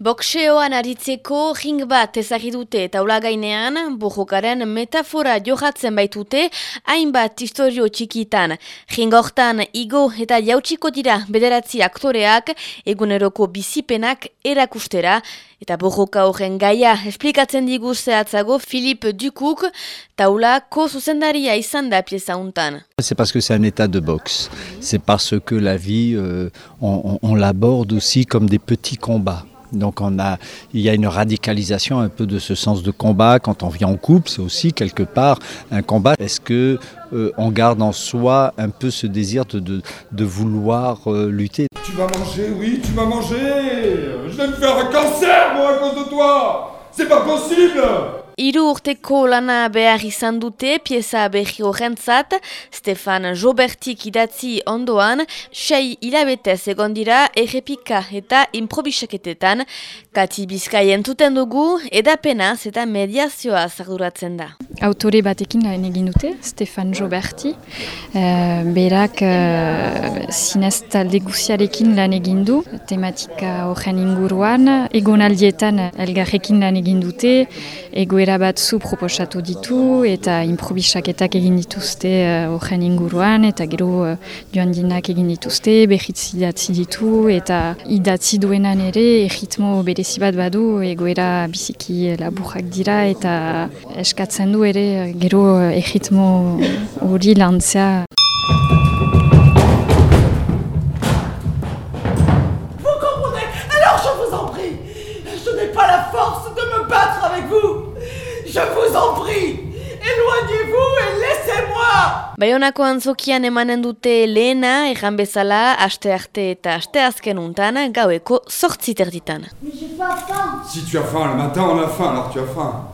Bokseoan aritzeko ring bat ezagidute taula gainean, bojokaren metafora johatzen baitute, hainbat historio txikitan. Ring hortan igo eta jautsiko dira bederatzi aktoreak, eguneroko bizipenak erakustera, eta bojoka horren gaia esplikatzen digu zehatzago Filip Dukuk, taula ko zuzendaria izan da pieza untan. C'est parce que c'est un état de boxe. C'est parce que la vie, euh, on, on, on l'aborde aussi comme des petits combats. Donc on a, il y a une radicalisation un peu de ce sens de combat. Quand on vient en couple, c'est aussi quelque part un combat. Est-ce que euh, on garde en soi un peu ce désir de, vouloir euh, lutter? Tu vas manger, oui, tu vas manger. Je vais me faire un cancer moi à cause de toi. C'est pas possible Iru urteko lana behar izan dute pieza behi horrentzat, Stefan Jobertik idatzi ondoan, sei hilabetez egon dira errepika eta improbisaketetan, kati bizkai entzuten dugu, edapenaz eta mediazioa zarduratzen da. Autore batekin lan egin dute, Stefan Joberti, uh, berak uh, zinez talde guziarekin lan egin du, tematika horren inguruan, egonaldietan elgarrekin lan egin dute, egoera batzu proposatu ditu eta improbisaketak egin dituzte horren uh, inguruan eta gero uh, joan dinak egin dituzte, behitz idatzi ditu eta idatzi duenan ere erritmo berezi bat badu egoera biziki laburrak dira eta eskatzen du ere gero erritmo hori lantzea. Vous comprenez? Alors je vous en prie, je n'ai pas la force de me battre avec vous Je vous en prie, éloignez-vous et laissez-moi Baionako antzokian emanen dute lehena, erran bezala, aste arte eta aste azken untan, gaueko. Si tu as faim le matin, on a faim, alors tu as faim.